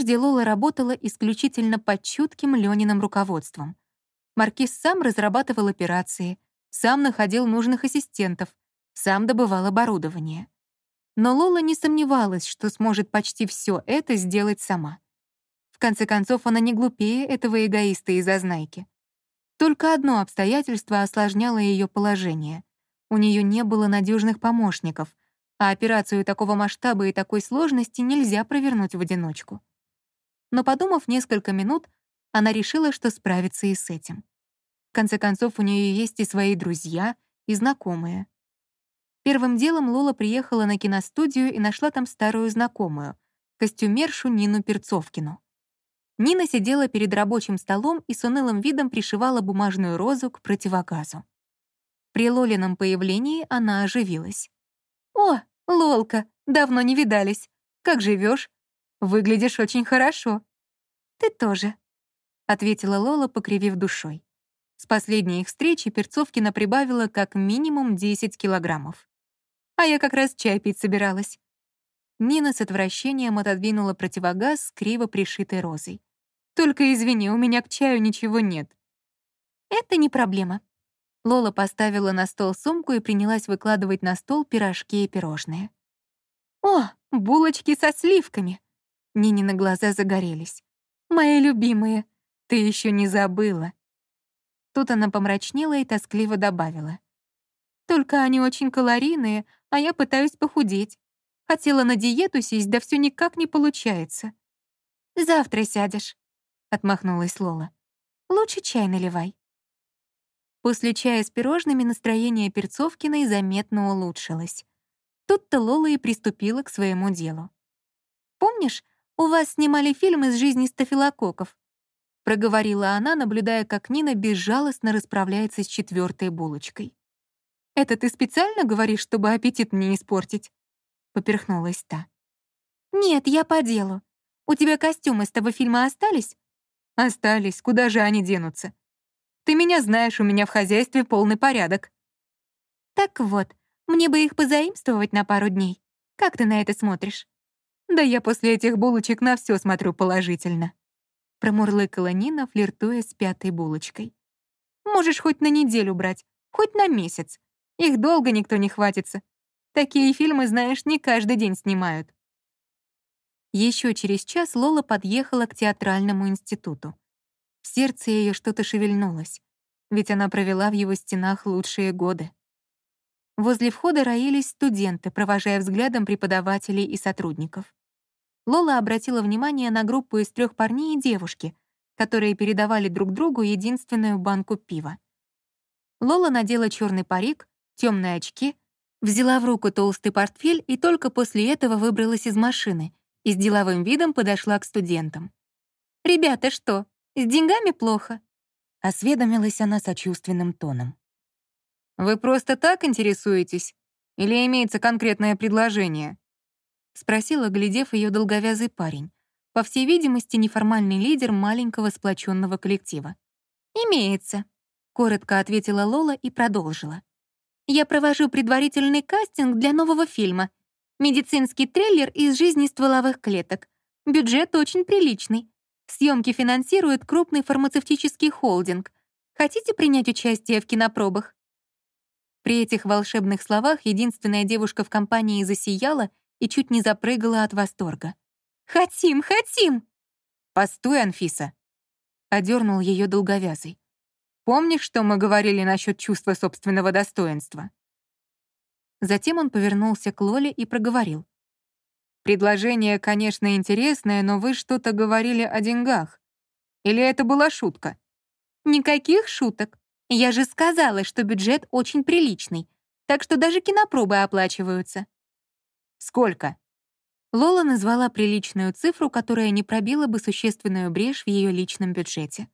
Прежде Лола работала исключительно под чутким Лёниным руководством. Маркиз сам разрабатывал операции, сам находил нужных ассистентов, сам добывал оборудование. Но Лола не сомневалась, что сможет почти все это сделать сама. В конце концов, она не глупее этого эгоиста и зазнайки. Только одно обстоятельство осложняло ее положение. У нее не было надежных помощников, а операцию такого масштаба и такой сложности нельзя провернуть в одиночку. Но подумав несколько минут, она решила, что справится и с этим. В конце концов, у нее есть и свои друзья, и знакомые. Первым делом Лола приехала на киностудию и нашла там старую знакомую, костюмершу Нину Перцовкину. Нина сидела перед рабочим столом и с унылым видом пришивала бумажную розу к противогазу. При Лолином появлении она оживилась. «О, Лолка, давно не видались. Как живешь? Выглядишь очень хорошо». «Ты тоже», — ответила Лола, покривив душой. С последней их встречи Перцовкина прибавила как минимум 10 килограммов. А я как раз чай пить собиралась. Нина с отвращением отодвинула противогаз с криво пришитой розой. «Только извини, у меня к чаю ничего нет». «Это не проблема», Лола поставила на стол сумку и принялась выкладывать на стол пирожки и пирожные. «О, булочки со сливками!» Нинины глаза загорелись. «Мои любимые, ты еще не забыла!» Тут она помрачнела и тоскливо добавила. «Только они очень калорийные, а я пытаюсь похудеть. Хотела на диету сесть, да все никак не получается». «Завтра сядешь», — отмахнулась Лола. «Лучше чай наливай». После чая с пирожными настроение Перцовкиной заметно улучшилось. Тут-то Лола и приступила к своему делу. «Помнишь, у вас снимали фильм из жизни стафилококков?» проговорила она, наблюдая, как Нина безжалостно расправляется с четвертой булочкой. «Это ты специально говоришь, чтобы аппетит мне испортить?» поперхнулась та. «Нет, я по делу. У тебя костюмы с того фильма остались?» «Остались. Куда же они денутся? Ты меня знаешь, у меня в хозяйстве полный порядок». «Так вот, мне бы их позаимствовать на пару дней. Как ты на это смотришь?» «Да я после этих булочек на все смотрю положительно», промурлыкала Нина, флиртуя с пятой булочкой. «Можешь хоть на неделю брать, хоть на месяц. Их долго никто не хватится. Такие фильмы, знаешь, не каждый день снимают». Еще через час Лола подъехала к театральному институту. В сердце ее что-то шевельнулось, ведь она провела в его стенах лучшие годы. Возле входа роились студенты, провожая взглядом преподавателей и сотрудников. Лола обратила внимание на группу из трех парней и девушки, которые передавали друг другу единственную банку пива. Лола надела черный парик, темные очки, взяла в руку толстый портфель и только после этого выбралась из машины и с деловым видом подошла к студентам. «Ребята, что, с деньгами плохо?» — осведомилась она сочувственным тоном. «Вы просто так интересуетесь? Или имеется конкретное предложение?» — спросила, глядев ее долговязый парень, по всей видимости, неформальный лидер маленького сплоченного коллектива. «Имеется», — коротко ответила Лола и продолжила. «Я провожу предварительный кастинг для нового фильма. Медицинский трейлер из жизни стволовых клеток. Бюджет очень приличный. Съемки финансирует крупный фармацевтический холдинг. Хотите принять участие в кинопробах?» При этих волшебных словах единственная девушка в компании засияла и чуть не запрыгала от восторга. «Хотим, хотим!» «Постой, Анфиса!» — одернул ее долговязый. «Помнишь, что мы говорили насчет чувства собственного достоинства?» Затем он повернулся к Лоле и проговорил. Предложение, конечно, интересное, но вы что-то говорили о деньгах. Или это была шутка? Никаких шуток. Я же сказала, что бюджет очень приличный, так что даже кинопробы оплачиваются. Сколько? Лола назвала приличную цифру, которая не пробила бы существенную брешь в ее личном бюджете.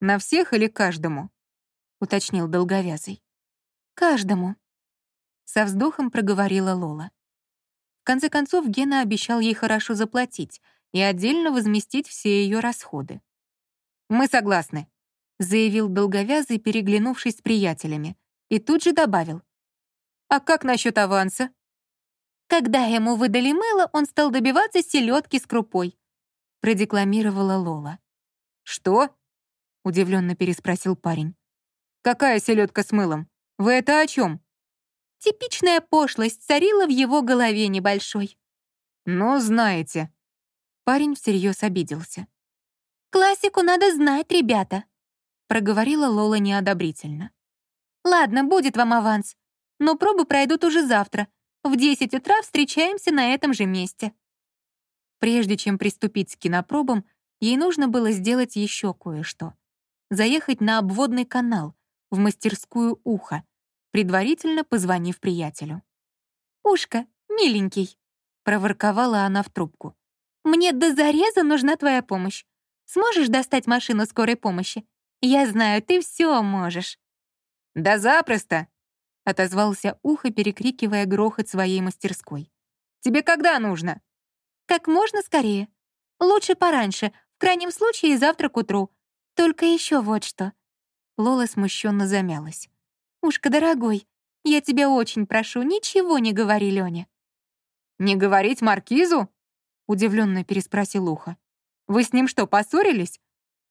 «На всех или каждому?» — уточнил долговязый. «Каждому», — со вздохом проговорила Лола конце концов, Гена обещал ей хорошо заплатить и отдельно возместить все ее расходы. «Мы согласны», — заявил долговязый, переглянувшись с приятелями, и тут же добавил. «А как насчет аванса?» Когда ему выдали мыло, он стал добиваться селедки с крупой. — продекламировала Лола. «Что?» — удивленно переспросил парень. «Какая селедка с мылом? Вы это о чем? Типичная пошлость царила в его голове небольшой. «Ну, знаете». Парень всерьез обиделся. «Классику надо знать, ребята», — проговорила Лола неодобрительно. «Ладно, будет вам аванс, но пробы пройдут уже завтра. В 10 утра встречаемся на этом же месте». Прежде чем приступить к кинопробам, ей нужно было сделать еще кое-что. Заехать на обводный канал, в мастерскую уха, предварительно позвонив приятелю. «Ушка, миленький», — проворковала она в трубку. «Мне до зареза нужна твоя помощь. Сможешь достать машину скорой помощи? Я знаю, ты все можешь». «Да запросто!» — отозвался ухо, перекрикивая грохот своей мастерской. «Тебе когда нужно?» «Как можно скорее. Лучше пораньше, в крайнем случае завтра к утру. Только еще вот что». Лола смущенно замялась. «Ушка, дорогой, я тебя очень прошу, ничего не говори Лёне». «Не говорить Маркизу?» — удивленно переспросил Ухо. «Вы с ним что, поссорились?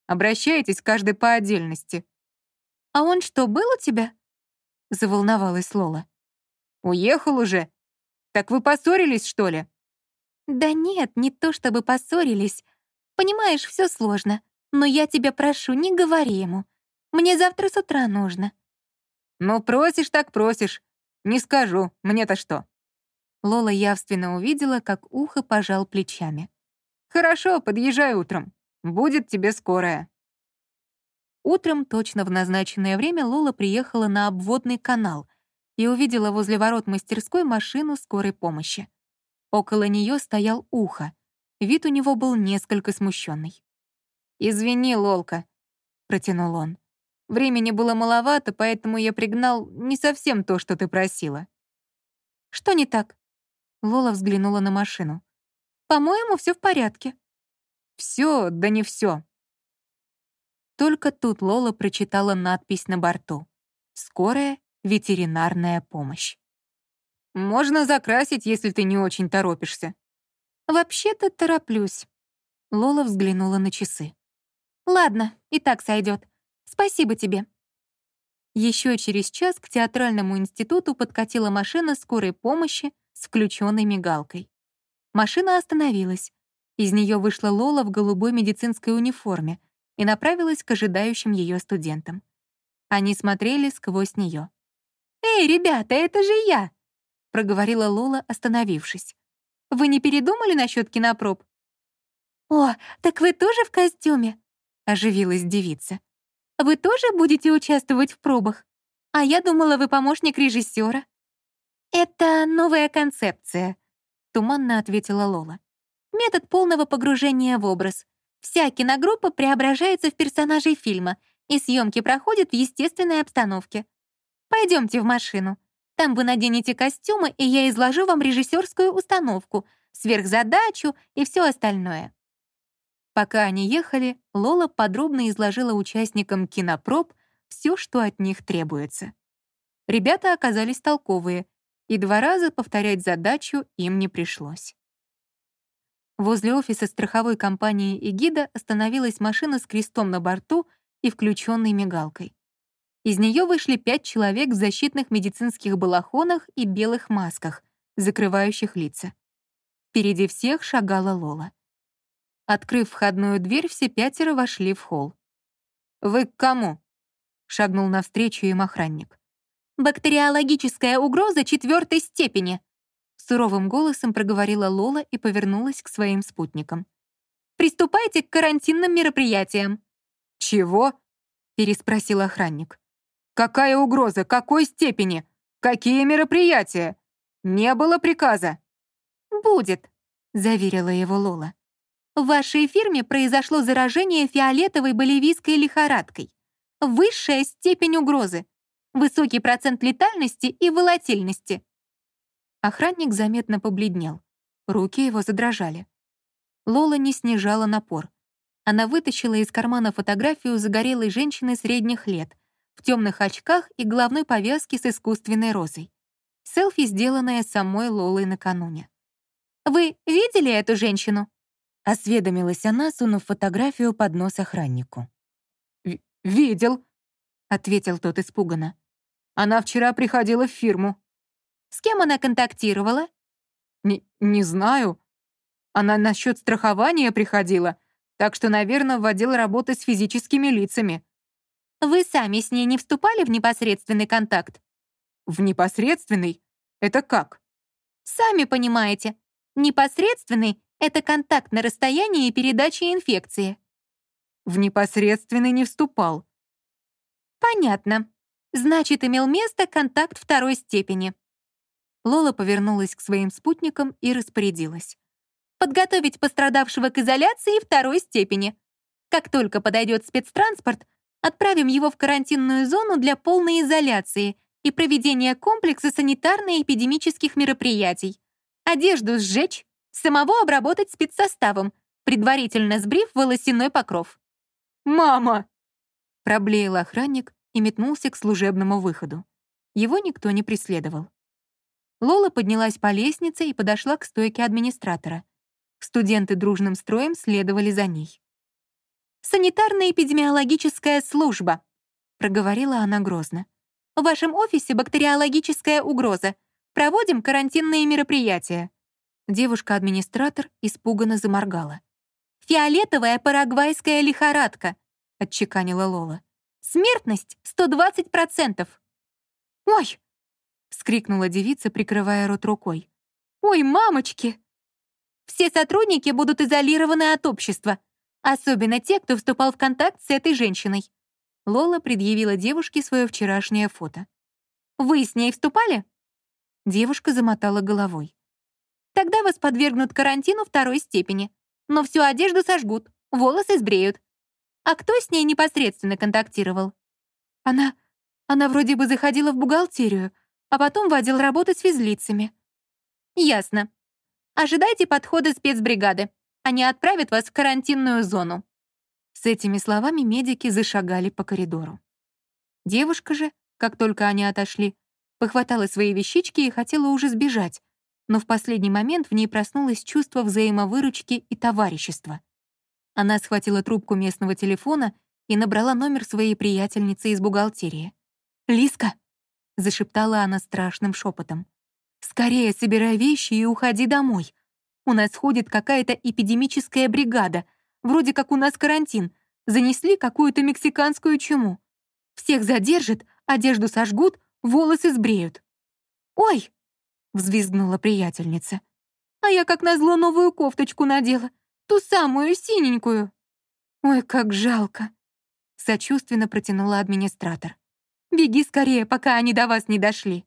Обращаетесь каждый по отдельности». «А он что, был у тебя?» — заволновалась Лола. «Уехал уже? Так вы поссорились, что ли?» «Да нет, не то чтобы поссорились. Понимаешь, все сложно. Но я тебя прошу, не говори ему. Мне завтра с утра нужно». «Ну, просишь так просишь. Не скажу, мне-то что?» Лола явственно увидела, как ухо пожал плечами. «Хорошо, подъезжай утром. Будет тебе скорая». Утром, точно в назначенное время, Лола приехала на обводный канал и увидела возле ворот мастерской машину скорой помощи. Около нее стоял ухо. Вид у него был несколько смущенный. «Извини, Лолка», — протянул он. «Времени было маловато, поэтому я пригнал не совсем то, что ты просила». «Что не так?» Лола взглянула на машину. «По-моему, все в порядке». Все, да не все. Только тут Лола прочитала надпись на борту. «Скорая ветеринарная помощь». «Можно закрасить, если ты не очень торопишься». «Вообще-то тороплюсь». Лола взглянула на часы. «Ладно, и так сойдет. Спасибо тебе». Еще через час к театральному институту подкатила машина скорой помощи с включенной мигалкой. Машина остановилась. Из нее вышла Лола в голубой медицинской униформе и направилась к ожидающим ее студентам. Они смотрели сквозь нее. «Эй, ребята, это же я!» — проговорила Лола, остановившись. «Вы не передумали насчет кинопроб?» «О, так вы тоже в костюме?» — оживилась девица. «Вы тоже будете участвовать в пробах? А я думала, вы помощник режиссера. «Это новая концепция», — туманно ответила Лола. «Метод полного погружения в образ. Вся киногруппа преображается в персонажей фильма, и съемки проходят в естественной обстановке. Пойдемте в машину. Там вы наденете костюмы, и я изложу вам режиссерскую установку, сверхзадачу и все остальное». Пока они ехали, Лола подробно изложила участникам кинопроб все, что от них требуется. Ребята оказались толковые и два раза повторять задачу им не пришлось. Возле офиса страховой компании «Эгида» остановилась машина с крестом на борту и включенной мигалкой. Из нее вышли пять человек в защитных медицинских балахонах и белых масках, закрывающих лица. Впереди всех шагала Лола. Открыв входную дверь, все пятеро вошли в холл. «Вы к кому?» — шагнул навстречу им охранник. «Бактериологическая угроза четвертой степени», суровым голосом проговорила Лола и повернулась к своим спутникам. «Приступайте к карантинным мероприятиям». «Чего?» — переспросил охранник. «Какая угроза? Какой степени? Какие мероприятия? Не было приказа». «Будет», — заверила его Лола. «В вашей фирме произошло заражение фиолетовой боливийской лихорадкой. Высшая степень угрозы высокий процент летальности и волатильности. Охранник заметно побледнел. Руки его задрожали. Лола не снижала напор. Она вытащила из кармана фотографию загорелой женщины средних лет в темных очках и головной повязке с искусственной розой. Селфи, сделанное самой Лолой накануне. «Вы видели эту женщину?» Осведомилась она, сунув фотографию под нос охраннику. «Видел», — ответил тот испуганно. «Она вчера приходила в фирму». «С кем она контактировала?» «Не, не знаю. Она насчет страхования приходила, так что, наверное, в отдел работы с физическими лицами». «Вы сами с ней не вступали в непосредственный контакт?» «В непосредственный? Это как?» «Сами понимаете, непосредственный — это контакт на расстоянии передачи инфекции». В непосредственный не вступал. «Понятно. Значит, имел место контакт второй степени». Лола повернулась к своим спутникам и распорядилась. «Подготовить пострадавшего к изоляции второй степени. Как только подойдет спецтранспорт, отправим его в карантинную зону для полной изоляции и проведения комплекса санитарно-эпидемических мероприятий. Одежду сжечь, самого обработать спецсоставом, предварительно сбрив волосяной покров. «Мама!» Проблеял охранник и метнулся к служебному выходу. Его никто не преследовал. Лола поднялась по лестнице и подошла к стойке администратора. Студенты дружным строем следовали за ней. «Санитарно-эпидемиологическая служба», — проговорила она грозно. «В вашем офисе бактериологическая угроза. Проводим карантинные мероприятия». Девушка-администратор испуганно заморгала. «Фиолетовая парагвайская лихорадка», — отчеканила Лола. «Смертность — 120%!» «Ой!» — вскрикнула девица, прикрывая рот рукой. «Ой, мамочки!» «Все сотрудники будут изолированы от общества, особенно те, кто вступал в контакт с этой женщиной». Лола предъявила девушке свое вчерашнее фото. «Вы с ней вступали?» Девушка замотала головой. «Тогда вас подвергнут карантину второй степени но всю одежду сожгут, волосы сбреют. А кто с ней непосредственно контактировал? Она... она вроде бы заходила в бухгалтерию, а потом в отдел работы с физлицами. Ясно. Ожидайте подхода спецбригады. Они отправят вас в карантинную зону. С этими словами медики зашагали по коридору. Девушка же, как только они отошли, похватала свои вещички и хотела уже сбежать, но в последний момент в ней проснулось чувство взаимовыручки и товарищества. Она схватила трубку местного телефона и набрала номер своей приятельницы из бухгалтерии. «Лиска!» — зашептала она страшным шепотом. «Скорее собирай вещи и уходи домой. У нас ходит какая-то эпидемическая бригада, вроде как у нас карантин. Занесли какую-то мексиканскую чуму. Всех задержат, одежду сожгут, волосы сбреют. Ой!» взвизгнула приятельница. «А я как назло новую кофточку надела, ту самую синенькую». «Ой, как жалко!» — сочувственно протянула администратор. «Беги скорее, пока они до вас не дошли».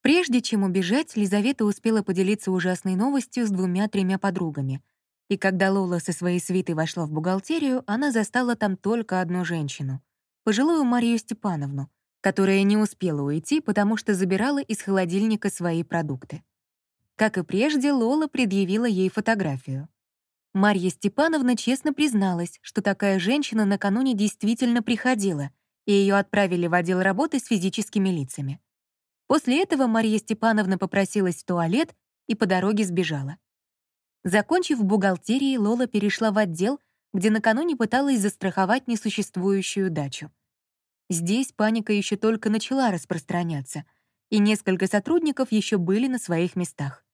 Прежде чем убежать, Лизавета успела поделиться ужасной новостью с двумя-тремя подругами. И когда Лола со своей свитой вошла в бухгалтерию, она застала там только одну женщину — пожилую Марию Степановну, которая не успела уйти, потому что забирала из холодильника свои продукты. Как и прежде, Лола предъявила ей фотографию. Марья Степановна честно призналась, что такая женщина накануне действительно приходила, и ее отправили в отдел работы с физическими лицами. После этого Марья Степановна попросилась в туалет и по дороге сбежала. Закончив в бухгалтерии, Лола перешла в отдел, где накануне пыталась застраховать несуществующую дачу. Здесь паника еще только начала распространяться, и несколько сотрудников еще были на своих местах.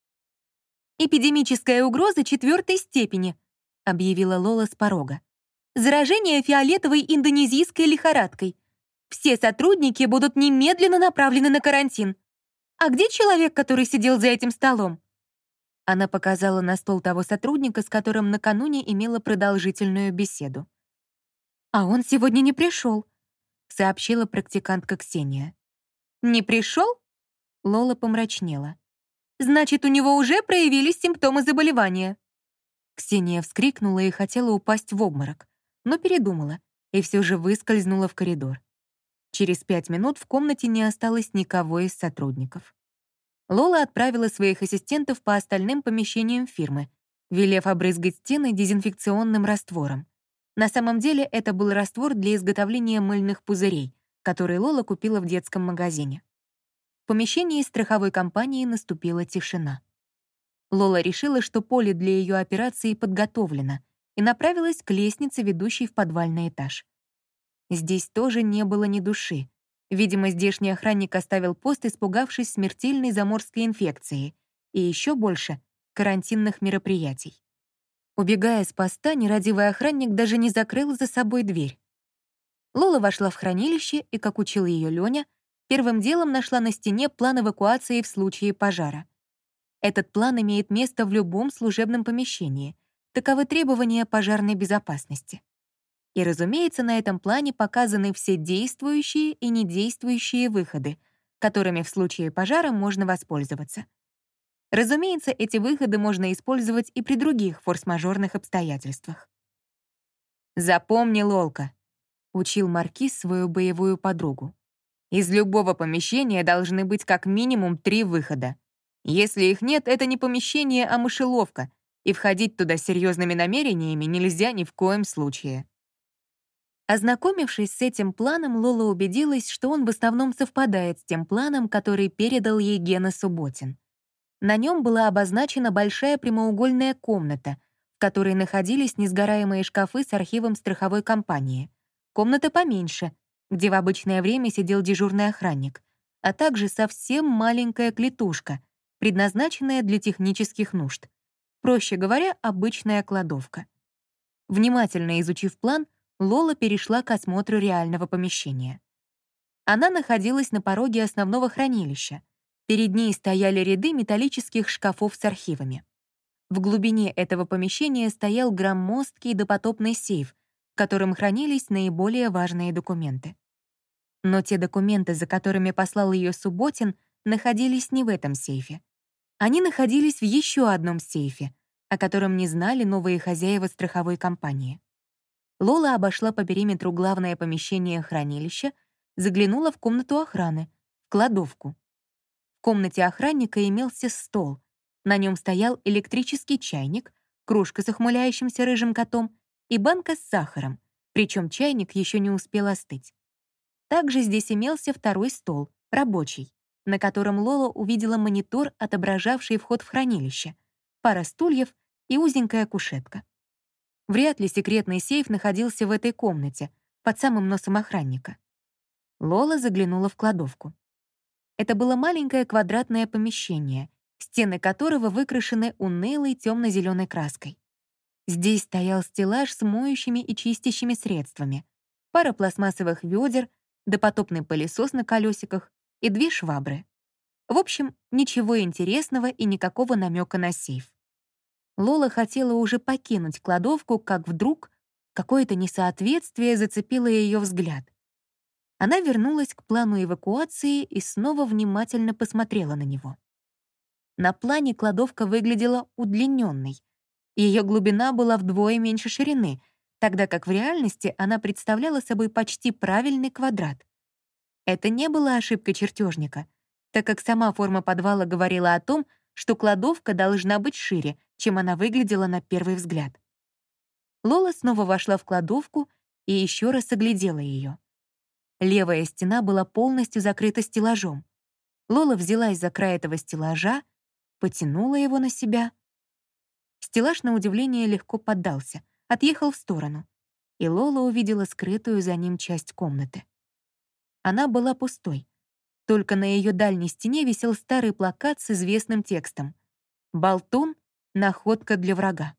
«Эпидемическая угроза четвертой степени», — объявила Лола с порога. «Заражение фиолетовой индонезийской лихорадкой. Все сотрудники будут немедленно направлены на карантин. А где человек, который сидел за этим столом?» Она показала на стол того сотрудника, с которым накануне имела продолжительную беседу. «А он сегодня не пришел», сообщила практикантка Ксения. «Не пришел?» Лола помрачнела. «Значит, у него уже проявились симптомы заболевания». Ксения вскрикнула и хотела упасть в обморок, но передумала и все же выскользнула в коридор. Через пять минут в комнате не осталось никого из сотрудников. Лола отправила своих ассистентов по остальным помещениям фирмы, велев обрызгать стены дезинфекционным раствором. На самом деле это был раствор для изготовления мыльных пузырей, который Лола купила в детском магазине. В помещении страховой компании наступила тишина. Лола решила, что поле для ее операции подготовлено, и направилась к лестнице, ведущей в подвальный этаж. Здесь тоже не было ни души. Видимо, здешний охранник оставил пост, испугавшись смертельной заморской инфекции, и еще больше — карантинных мероприятий. Убегая с поста, нерадивый охранник даже не закрыл за собой дверь. Лола вошла в хранилище и, как учил ее Лёня, первым делом нашла на стене план эвакуации в случае пожара. Этот план имеет место в любом служебном помещении. Таковы требования пожарной безопасности. И, разумеется, на этом плане показаны все действующие и недействующие выходы, которыми в случае пожара можно воспользоваться. Разумеется, эти выходы можно использовать и при других форс-мажорных обстоятельствах. «Запомни, Лолка», — учил Маркиз свою боевую подругу. «Из любого помещения должны быть как минимум три выхода. Если их нет, это не помещение, а мышеловка, и входить туда серьезными намерениями нельзя ни в коем случае». Ознакомившись с этим планом, Лола убедилась, что он в основном совпадает с тем планом, который передал ей Гена Субботин. На нем была обозначена большая прямоугольная комната, в которой находились несгораемые шкафы с архивом страховой компании. Комната поменьше, где в обычное время сидел дежурный охранник, а также совсем маленькая клетушка, предназначенная для технических нужд. Проще говоря, обычная кладовка. Внимательно изучив план, Лола перешла к осмотру реального помещения. Она находилась на пороге основного хранилища. Перед ней стояли ряды металлических шкафов с архивами. В глубине этого помещения стоял громоздкий допотопный сейф, в котором хранились наиболее важные документы. Но те документы, за которыми послал ее Субботин, находились не в этом сейфе. Они находились в еще одном сейфе, о котором не знали новые хозяева страховой компании. Лола обошла по периметру главное помещение хранилища, заглянула в комнату охраны, в кладовку. В комнате охранника имелся стол. На нем стоял электрический чайник, кружка с охмыляющимся рыжим котом и банка с сахаром, причем чайник еще не успел остыть. Также здесь имелся второй стол, рабочий, на котором Лола увидела монитор, отображавший вход в хранилище, пара стульев и узенькая кушетка. Вряд ли секретный сейф находился в этой комнате, под самым носом охранника. Лола заглянула в кладовку. Это было маленькое квадратное помещение, стены которого выкрашены унылой темно-зеленой краской. Здесь стоял стеллаж с моющими и чистящими средствами, пара пластмассовых ведер, допотопный пылесос на колесиках и две швабры. В общем, ничего интересного и никакого намека на сейф. Лола хотела уже покинуть кладовку, как вдруг какое-то несоответствие зацепило ее взгляд. Она вернулась к плану эвакуации и снова внимательно посмотрела на него. На плане кладовка выглядела удлиненной. Ее глубина была вдвое меньше ширины, тогда как в реальности она представляла собой почти правильный квадрат. Это не была ошибка чертежника, так как сама форма подвала говорила о том, что кладовка должна быть шире, чем она выглядела на первый взгляд. Лола снова вошла в кладовку и еще раз оглядела ее. Левая стена была полностью закрыта стеллажом. Лола взялась за край этого стеллажа, потянула его на себя. Стеллаж, на удивление, легко поддался, отъехал в сторону, и Лола увидела скрытую за ним часть комнаты. Она была пустой. Только на ее дальней стене висел старый плакат с известным текстом «Болтун Находка для врага.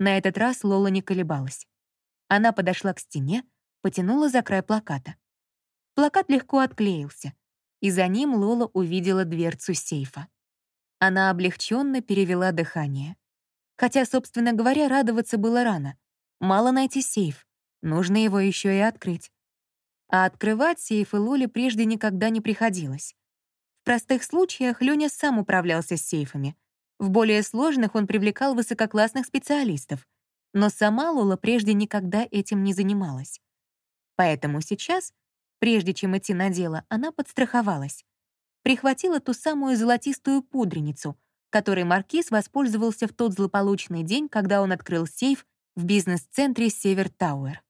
На этот раз Лола не колебалась. Она подошла к стене, потянула за край плаката. Плакат легко отклеился, и за ним Лола увидела дверцу сейфа. Она облегченно перевела дыхание. Хотя, собственно говоря, радоваться было рано. Мало найти сейф, нужно его еще и открыть. А открывать сейфы Лоле прежде никогда не приходилось. В простых случаях Лёня сам управлялся с сейфами, в более сложных он привлекал высококлассных специалистов, но сама Лола прежде никогда этим не занималась. Поэтому сейчас, прежде чем идти на дело, она подстраховалась. Прихватила ту самую золотистую пудреницу, которой Маркиз воспользовался в тот злополучный день, когда он открыл сейф в бизнес-центре Север Тауэр.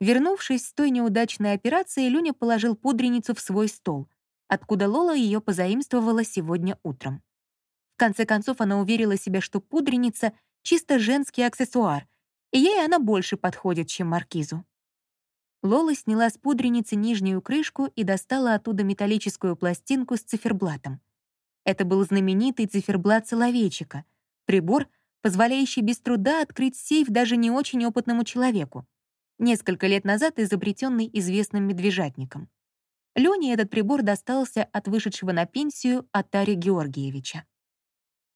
Вернувшись с той неудачной операции, Люня положил пудреницу в свой стол, откуда Лола ее позаимствовала сегодня утром конце концов, она уверила себя, что пудреница — чисто женский аксессуар, и ей она больше подходит, чем маркизу. Лола сняла с пудреницы нижнюю крышку и достала оттуда металлическую пластинку с циферблатом. Это был знаменитый циферблат Соловейчика, прибор, позволяющий без труда открыть сейф даже не очень опытному человеку, несколько лет назад изобретенный известным медвежатником. Лене этот прибор достался от вышедшего на пенсию Атари Георгиевича.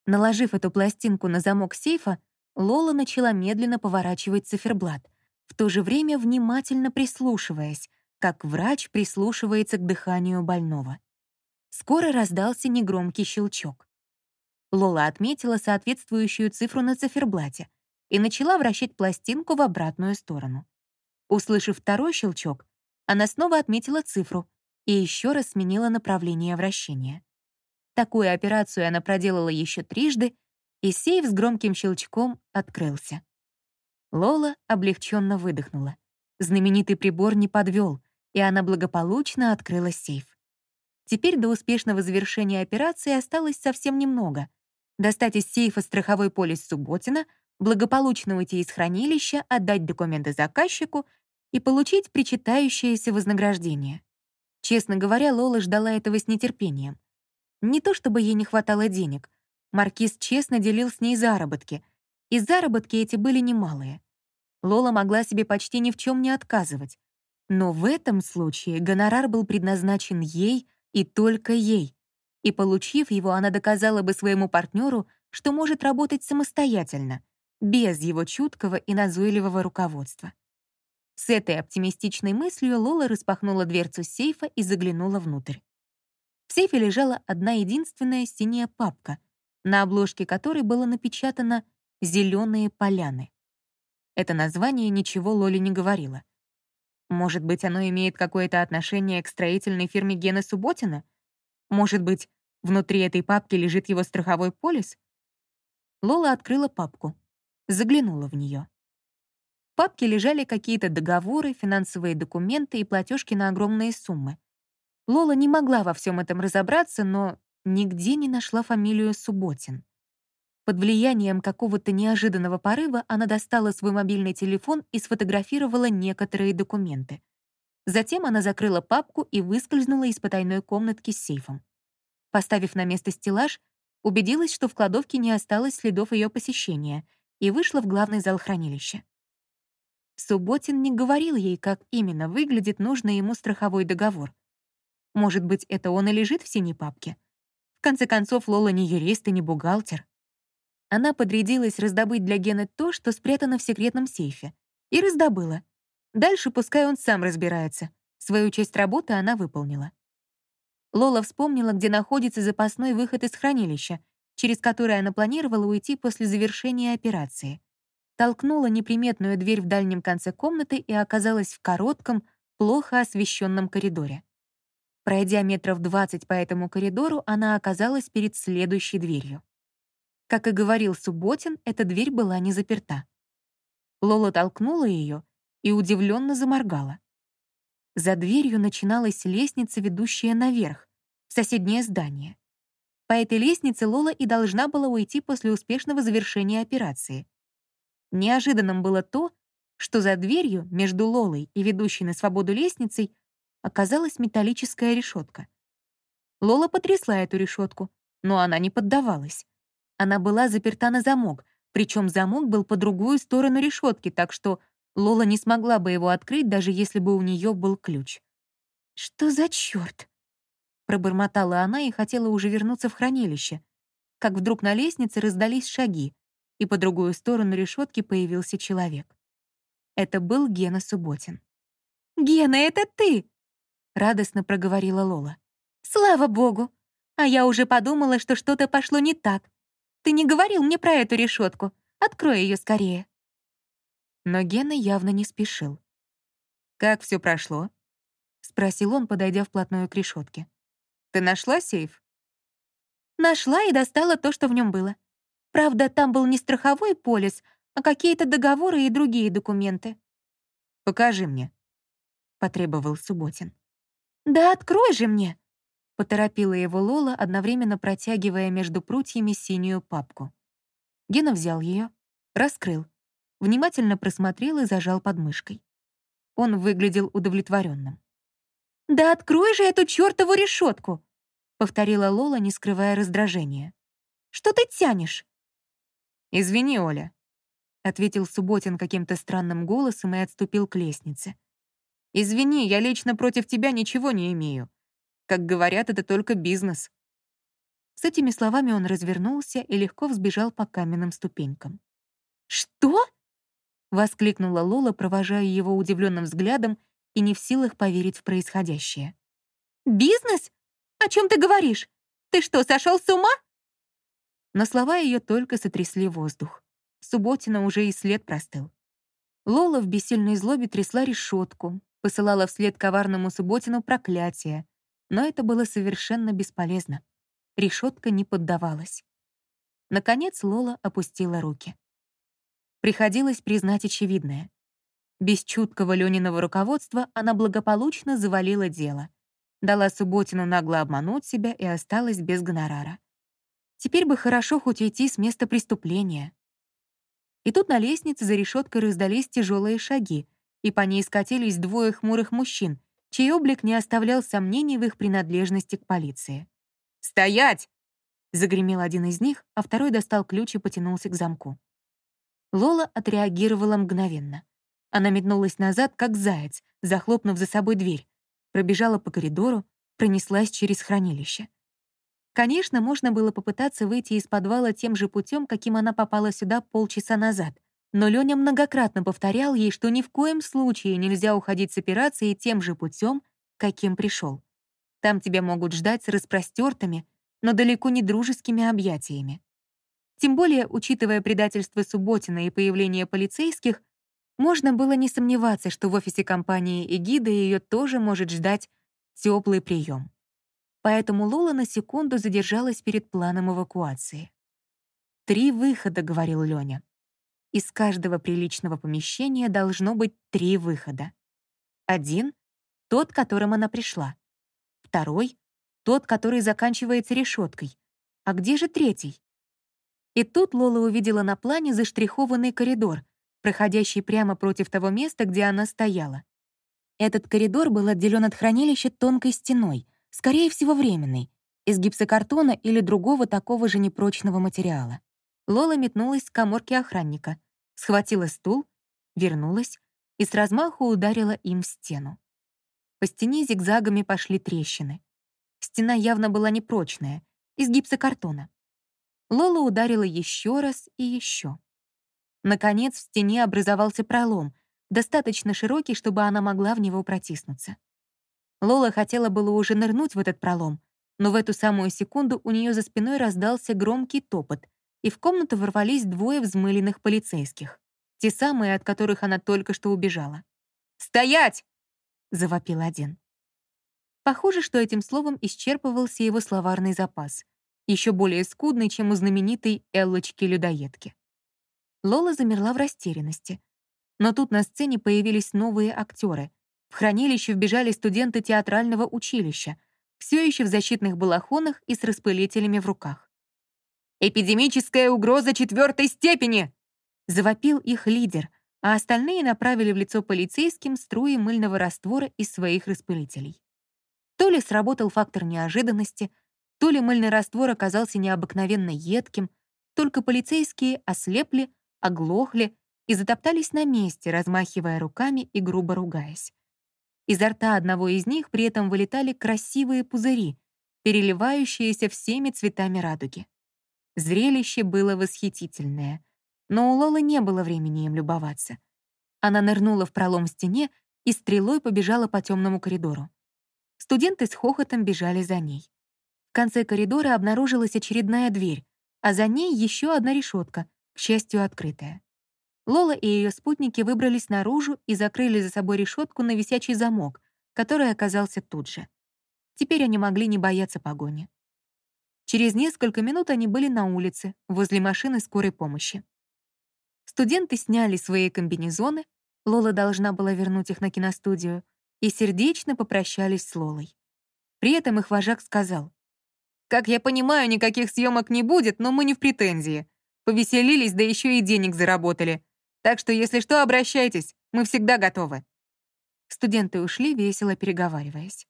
Наложив эту пластинку на замок сейфа, Лола начала медленно поворачивать циферблат, в то же время внимательно прислушиваясь, как врач прислушивается к дыханию больного. Скоро раздался негромкий щелчок. Лола отметила соответствующую цифру на циферблате и начала вращать пластинку в обратную сторону. Услышав второй щелчок, она снова отметила цифру и еще раз сменила направление вращения. Такую операцию она проделала еще трижды, и сейф с громким щелчком открылся. Лола облегченно выдохнула. Знаменитый прибор не подвел, и она благополучно открыла сейф. Теперь до успешного завершения операции осталось совсем немного. Достать из сейфа страховой полис Субботина, благополучно уйти из хранилища, отдать документы заказчику и получить причитающееся вознаграждение. Честно говоря, Лола ждала этого с нетерпением. Не то чтобы ей не хватало денег. Маркиз честно делил с ней заработки, и заработки эти были немалые. Лола могла себе почти ни в чем не отказывать. Но в этом случае гонорар был предназначен ей и только ей. И получив его, она доказала бы своему партнеру, что может работать самостоятельно, без его чуткого и назойливого руководства. С этой оптимистичной мыслью Лола распахнула дверцу сейфа и заглянула внутрь. В сейфе лежала одна единственная синяя папка, на обложке которой было напечатано «Зеленые поляны». Это название ничего Лоле не говорило. Может быть, оно имеет какое-то отношение к строительной фирме Гена Субботина? Может быть, внутри этой папки лежит его страховой полис? Лола открыла папку, заглянула в нее. В папке лежали какие-то договоры, финансовые документы и платежки на огромные суммы. Лола не могла во всем этом разобраться, но нигде не нашла фамилию Субботин. Под влиянием какого-то неожиданного порыва она достала свой мобильный телефон и сфотографировала некоторые документы. Затем она закрыла папку и выскользнула из потайной комнатки с сейфом. Поставив на место стеллаж, убедилась, что в кладовке не осталось следов ее посещения, и вышла в главный зал хранилища. Субботин не говорил ей, как именно выглядит нужный ему страховой договор. Может быть, это он и лежит в синей папке? В конце концов, Лола не юрист и не бухгалтер. Она подрядилась раздобыть для Гены то, что спрятано в секретном сейфе. И раздобыла. Дальше пускай он сам разбирается. Свою часть работы она выполнила. Лола вспомнила, где находится запасной выход из хранилища, через который она планировала уйти после завершения операции. Толкнула неприметную дверь в дальнем конце комнаты и оказалась в коротком, плохо освещенном коридоре. Пройдя метров двадцать по этому коридору, она оказалась перед следующей дверью. Как и говорил Субботин, эта дверь была не заперта. Лола толкнула ее и удивленно заморгала. За дверью начиналась лестница, ведущая наверх, в соседнее здание. По этой лестнице Лола и должна была уйти после успешного завершения операции. Неожиданным было то, что за дверью между Лолой и ведущей на свободу лестницей оказалась металлическая решетка. Лола потрясла эту решетку, но она не поддавалась. Она была заперта на замок, причем замок был по другую сторону решетки, так что Лола не смогла бы его открыть, даже если бы у нее был ключ. «Что за черт? Пробормотала она и хотела уже вернуться в хранилище, как вдруг на лестнице раздались шаги, и по другую сторону решетки появился человек. Это был Гена Субботин. «Гена, это ты!» — радостно проговорила Лола. «Слава богу! А я уже подумала, что что-то пошло не так. Ты не говорил мне про эту решетку. Открой ее скорее». Но Гена явно не спешил. «Как все прошло?» — спросил он, подойдя вплотную к решетке. «Ты нашла сейф?» «Нашла и достала то, что в нем было. Правда, там был не страховой полис, а какие-то договоры и другие документы». «Покажи мне», — потребовал Субботин. «Да открой же мне!» Поторопила его Лола, одновременно протягивая между прутьями синюю папку. Гена взял ее, раскрыл, внимательно просмотрел и зажал подмышкой. Он выглядел удовлетворенным. «Да открой же эту чертову решетку!» — повторила Лола, не скрывая раздражения. «Что ты тянешь?» «Извини, Оля», — ответил Субботин каким-то странным голосом и отступил к лестнице. «Извини, я лично против тебя ничего не имею. Как говорят, это только бизнес». С этими словами он развернулся и легко взбежал по каменным ступенькам. «Что?» — воскликнула Лола, провожая его удивленным взглядом и не в силах поверить в происходящее. «Бизнес? О чем ты говоришь? Ты что, сошел с ума?» Но слова ее только сотрясли воздух. Субботина уже и след простыл. Лола в бессильной злобе трясла решетку, посылала вслед коварному Субботину проклятие, но это было совершенно бесполезно. Решетка не поддавалась. Наконец Лола опустила руки. Приходилось признать очевидное. Без чуткого Лёниного руководства она благополучно завалила дело. Дала Субботину нагло обмануть себя и осталась без гонорара. Теперь бы хорошо хоть уйти с места преступления. И тут на лестнице за решеткой раздались тяжелые шаги, и по ней скатились двое хмурых мужчин, чей облик не оставлял сомнений в их принадлежности к полиции. «Стоять!» — загремел один из них, а второй достал ключ и потянулся к замку. Лола отреагировала мгновенно. Она метнулась назад, как заяц, захлопнув за собой дверь, пробежала по коридору, пронеслась через хранилище. Конечно, можно было попытаться выйти из подвала тем же путем, каким она попала сюда полчаса назад, но Лёня многократно повторял ей, что ни в коем случае нельзя уходить с операции тем же путем, каким пришел. Там тебя могут ждать с распростертыми, но далеко не дружескими объятиями. Тем более, учитывая предательство Субботина и появление полицейских, можно было не сомневаться, что в офисе компании «Эгида» ее тоже может ждать теплый прием. Поэтому Лола на секунду задержалась перед планом эвакуации. «Три выхода», — говорил Лёня. «Из каждого приличного помещения должно быть три выхода. Один — тот, которым она пришла. Второй — тот, который заканчивается решеткой. А где же третий?» И тут Лола увидела на плане заштрихованный коридор — проходящий прямо против того места, где она стояла. Этот коридор был отделен от хранилища тонкой стеной, скорее всего, временной, из гипсокартона или другого такого же непрочного материала. Лола метнулась к коморке охранника, схватила стул, вернулась и с размаху ударила им в стену. По стене зигзагами пошли трещины. Стена явно была непрочная, из гипсокартона. Лола ударила еще раз и еще. Наконец, в стене образовался пролом, достаточно широкий, чтобы она могла в него протиснуться. Лола хотела было уже нырнуть в этот пролом, но в эту самую секунду у нее за спиной раздался громкий топот, и в комнату ворвались двое взмыленных полицейских, те самые, от которых она только что убежала. «Стоять!» — завопил один. Похоже, что этим словом исчерпывался его словарный запас, еще более скудный, чем у знаменитой Эллочки-людоедки. Лола замерла в растерянности. Но тут на сцене появились новые актеры. В хранилище вбежали студенты театрального училища, все еще в защитных балахонах и с распылителями в руках. «Эпидемическая угроза четвертой степени!» Завопил их лидер, а остальные направили в лицо полицейским струи мыльного раствора из своих распылителей. То ли сработал фактор неожиданности, то ли мыльный раствор оказался необыкновенно едким, только полицейские ослепли, оглохли и затоптались на месте, размахивая руками и грубо ругаясь. Изо рта одного из них при этом вылетали красивые пузыри, переливающиеся всеми цветами радуги. Зрелище было восхитительное, но у Лолы не было времени им любоваться. Она нырнула в пролом в стене и стрелой побежала по темному коридору. Студенты с хохотом бежали за ней. В конце коридора обнаружилась очередная дверь, а за ней еще одна решетка, к счастью, открытая. Лола и ее спутники выбрались наружу и закрыли за собой решетку на висячий замок, который оказался тут же. Теперь они могли не бояться погони. Через несколько минут они были на улице, возле машины скорой помощи. Студенты сняли свои комбинезоны, Лола должна была вернуть их на киностудию, и сердечно попрощались с Лолой. При этом их вожак сказал, «Как я понимаю, никаких съемок не будет, но мы не в претензии. Повеселились, да еще и денег заработали. Так что, если что, обращайтесь, мы всегда готовы». Студенты ушли, весело переговариваясь.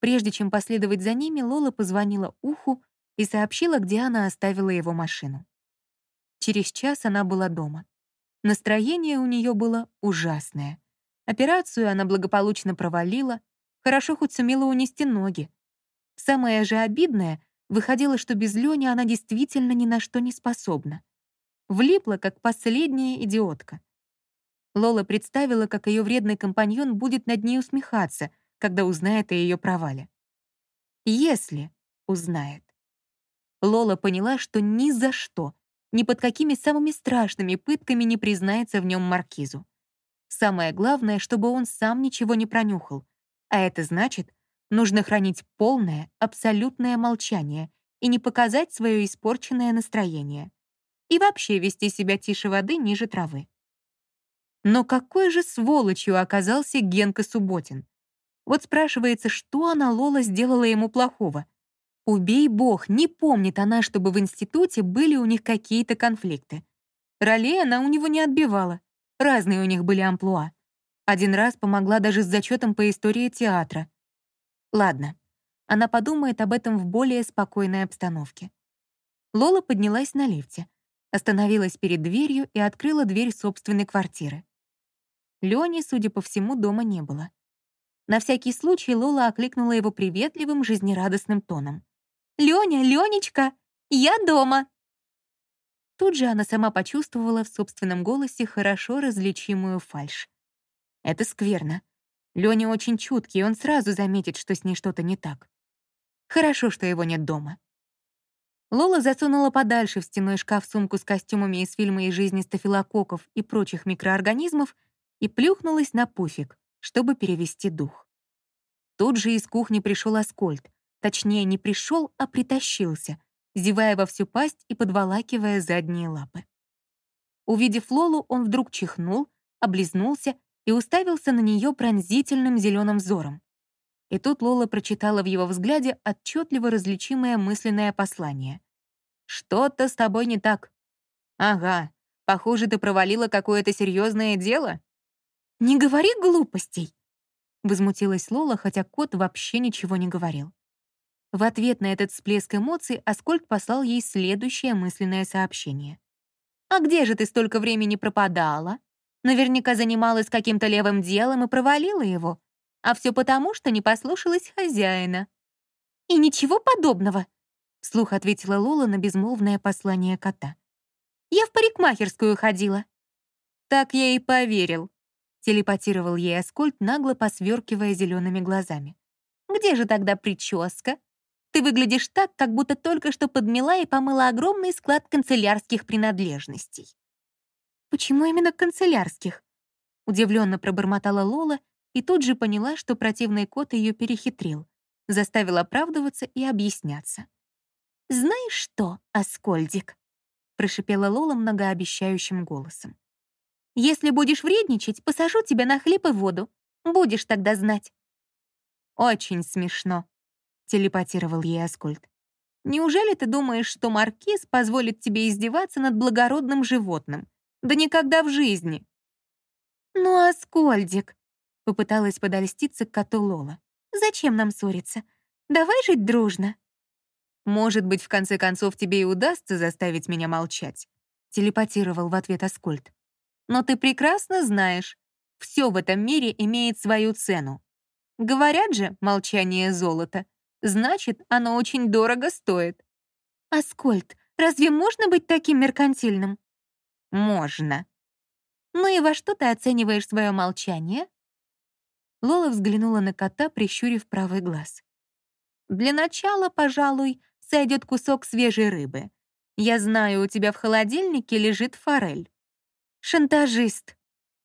Прежде чем последовать за ними, Лола позвонила Уху и сообщила, где она оставила его машину. Через час она была дома. Настроение у нее было ужасное. Операцию она благополучно провалила, хорошо хоть сумела унести ноги. Самое же обидное, выходило, что без Лёни она действительно ни на что не способна. Влипла, как последняя идиотка. Лола представила, как ее вредный компаньон будет над ней усмехаться, когда узнает о ее провале. Если узнает. Лола поняла, что ни за что, ни под какими самыми страшными пытками не признается в нем маркизу. Самое главное, чтобы он сам ничего не пронюхал. А это значит, нужно хранить полное, абсолютное молчание и не показать свое испорченное настроение. И вообще вести себя тише воды ниже травы. Но какой же сволочью оказался Генка Субботин? Вот спрашивается, что она, Лола, сделала ему плохого? Убей бог, не помнит она, чтобы в институте были у них какие-то конфликты. Ролей она у него не отбивала. Разные у них были амплуа. Один раз помогла даже с зачетом по истории театра. Ладно, она подумает об этом в более спокойной обстановке. Лола поднялась на лифте, остановилась перед дверью и открыла дверь собственной квартиры. Лёни, судя по всему, дома не было. На всякий случай Лола окликнула его приветливым, жизнерадостным тоном. «Лёня, Лёнечка, я дома!» Тут же она сама почувствовала в собственном голосе хорошо различимую фальшь. Это скверно. Лёня очень чуткий, он сразу заметит, что с ней что-то не так. Хорошо, что его нет дома. Лола засунула подальше в стеной шкаф сумку с костюмами из фильма из жизни стафилококков и прочих микроорганизмов и плюхнулась на пуфик, чтобы перевести дух. Тут же из кухни пришел Аскольд, Точнее, не пришел, а притащился, зевая во всю пасть и подволакивая задние лапы. Увидев Лолу, он вдруг чихнул, облизнулся и уставился на нее пронзительным зеленым взором. И тут Лола прочитала в его взгляде отчетливо различимое мысленное послание. «Что-то с тобой не так. Ага, похоже, ты провалила какое-то серьезное дело». «Не говори глупостей!» Возмутилась Лола, хотя кот вообще ничего не говорил. В ответ на этот всплеск эмоций Аскольд послал ей следующее мысленное сообщение. «А где же ты столько времени пропадала? Наверняка занималась каким-то левым делом и провалила его. А все потому, что не послушалась хозяина». «И ничего подобного», — вслух ответила Лола на безмолвное послание кота. «Я в парикмахерскую ходила». «Так я и поверил», — телепатировал ей Аскольд, нагло посверкивая зелеными глазами. «Где же тогда прическа?» Ты выглядишь так, как будто только что подмела и помыла огромный склад канцелярских принадлежностей». «Почему именно канцелярских?» Удивленно пробормотала Лола и тут же поняла, что противный кот ее перехитрил, заставил оправдываться и объясняться. «Знаешь что, Аскольдик?» прошипела Лола многообещающим голосом. «Если будешь вредничать, посажу тебя на хлеб и воду. Будешь тогда знать». «Очень смешно», — телепатировал ей Аскольд. «Неужели ты думаешь, что Маркиз позволит тебе издеваться над благородным животным? Да никогда в жизни!» «Ну, Аскольдик!» — попыталась подольститься к коту Лола. «Зачем нам ссориться? Давай жить дружно!» «Может быть, в конце концов, тебе и удастся заставить меня молчать?» — телепатировал в ответ Аскольд. «Но ты прекрасно знаешь, все в этом мире имеет свою цену. Говорят же, молчание — золото значит, оно очень дорого стоит. Аскольд, разве можно быть таким меркантильным? Можно. Ну и во что ты оцениваешь свое молчание? Лола взглянула на кота, прищурив правый глаз. Для начала, пожалуй, сойдет кусок свежей рыбы. Я знаю, у тебя в холодильнике лежит форель. Шантажист,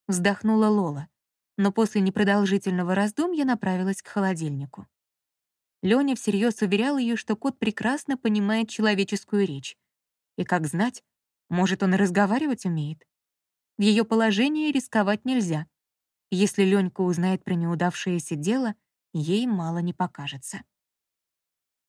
вздохнула Лола, но после непродолжительного раздумья направилась к холодильнику. Лёня всерьез уверял ее, что кот прекрасно понимает человеческую речь. И как знать, может, он и разговаривать умеет. В ее положении рисковать нельзя. Если Ленька узнает про неудавшееся дело, ей мало не покажется.